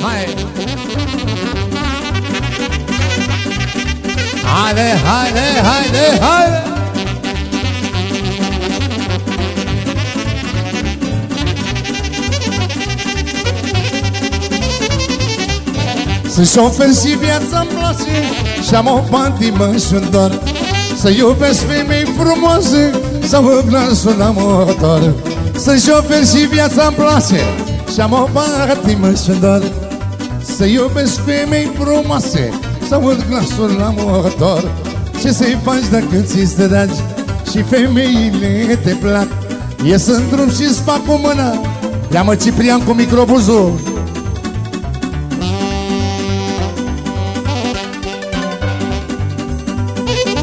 Hai! Haide, haide, haide, haide! Sunt șofer și viața-mi place Și-am o patimă și dor Să iubesc femei frumoase Să mă glasul la motor Sunt șofer și viața-mi place Și-am o patimă și dor Să iubesc femei frumoase. Să mă glasul la motor Ce să-i faci dacă ți-ți dragi Și femeile te plac. Ies în drum și-ți fac cu mână Ia-mă Ciprian cu microbuzul.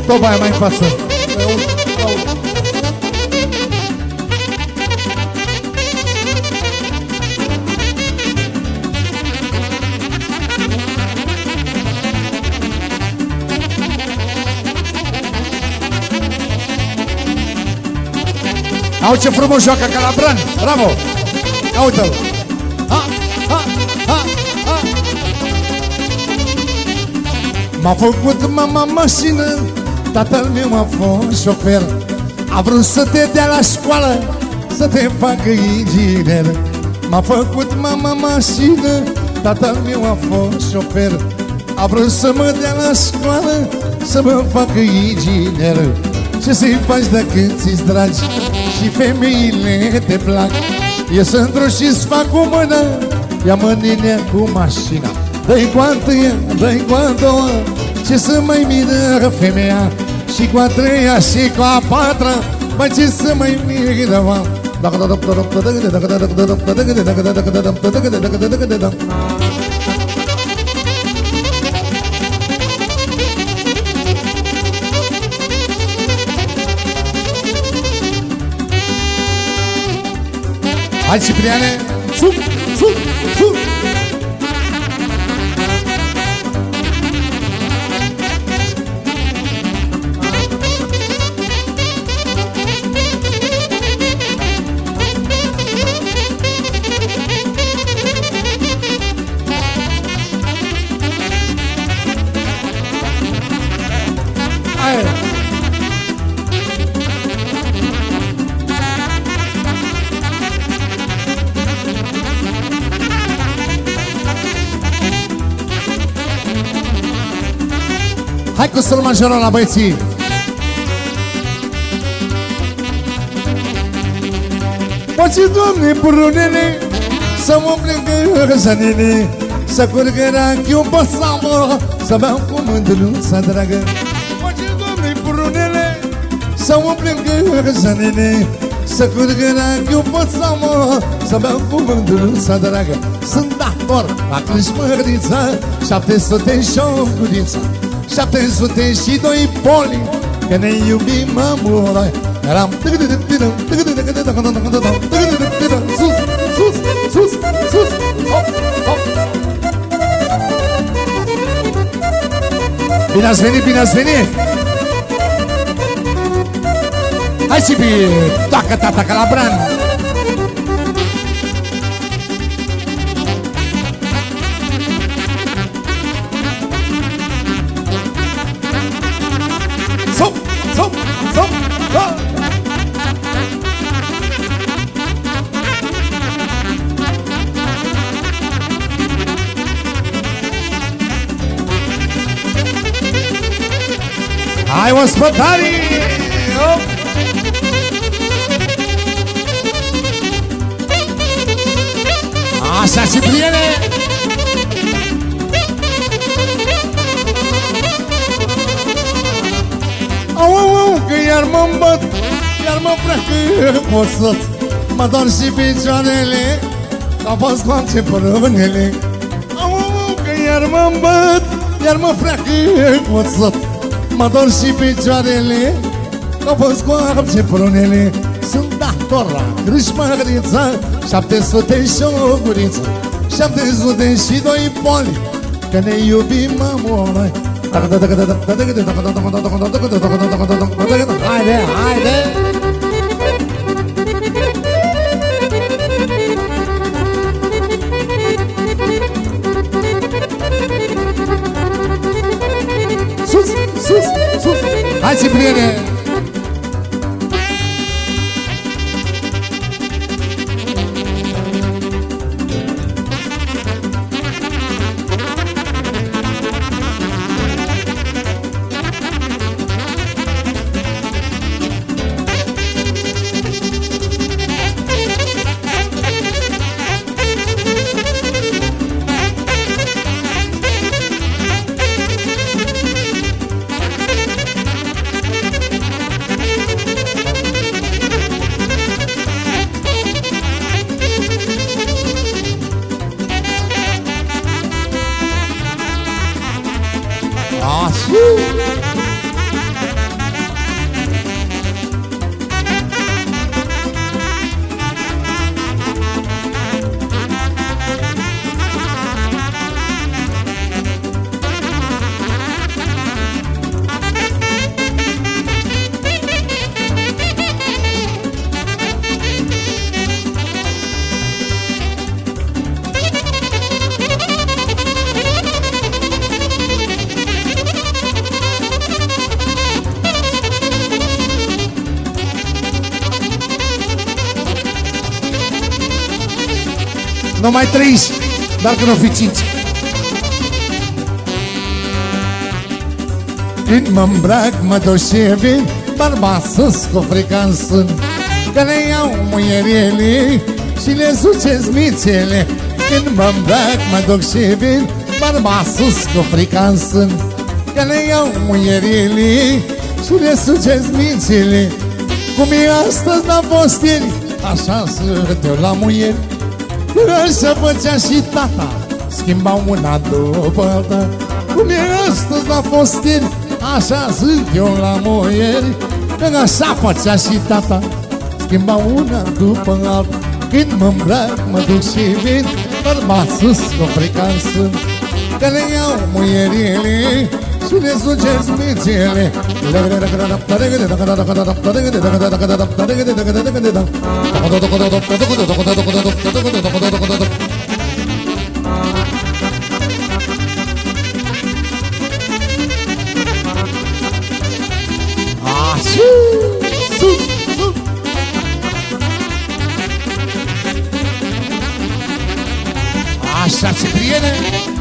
Tot mai mai în Au ce frumos joacă Calabran, bravo! Ia uite-l! Ha, ha, ha, ha. M-a făcut mama mașină Tatăl meu a fost șofer A vrut să te dea la școală Să te facă inginer M-a făcut mama mașină Tatăl meu a fost șofer A vrut să mă dea la școală Să mă facă inginer Ce să-i faci dacă ți-ți dragi Și femeile te plac Ies într-o și-ți fac cu mână Ia-mă ninea cu mașina Dă-i cu a întâia, dă-i cu a doua Ce să mai miră femeia Și cu a treia și cu a patra Mă ce să mai miră mă Hai Cipriane. Fup, fup, fup Hai cu sol majorul la băieții. Poți, Doamne, brunele Să mă plângă zanele Să curgă rachiul pe samă Să beau cu mândruța dragă. Poți, Doamne, brunele Să mă plângă zanele Să curgă rachiul pe samă Să beau cu mândruța dragă. Sunt dator la Crâșmărița 700 și o guriță 700 și doi poli Că ne iubim amură Eram Sus, sus, sus, sus Hop, hop Bine ați venit, bine ați venit Hai și pe Toacă tata Calabran Hai ospătarii! Op! Așa și priene! Au, au, au, că iar mă îmbăt Iar mă freacă posat Mă dor și picioarele Ca fost coace părânele Au, au, au, că iar mă îmbăt Iar mă freacă posat Mă dor și picioarele Ca fost coace părânele Sunt dator la Crâșmărița 700 și o guriță 700 și doi poli Că ne iubim amore Haide, haide! viene. Nossa! Uh! Numai 30, dar că nu fi 5 Când mă îmbrac, mă duc și vin Barba sus cu frican sunt Că le iau muierele Și le sucez mițele. Când mă îmbrac, mă duc și vin Barba sus cu frican sunt Că le iau muierele Și le sucez mițele. Cum e astăzi, n-am fost ieri Așa să eu la muieri Așa făcea și tata Schimba una după alta Cum e astăzi, n-a fost ieri Așa sunt eu la muieri Că așa făcea și tata Schimba una după alta Când mă îmbrac, mă duc și vin Bărbat sus, cu frican sunt. Că le iau muierile Și le sucez mițele Așa, Cipriene!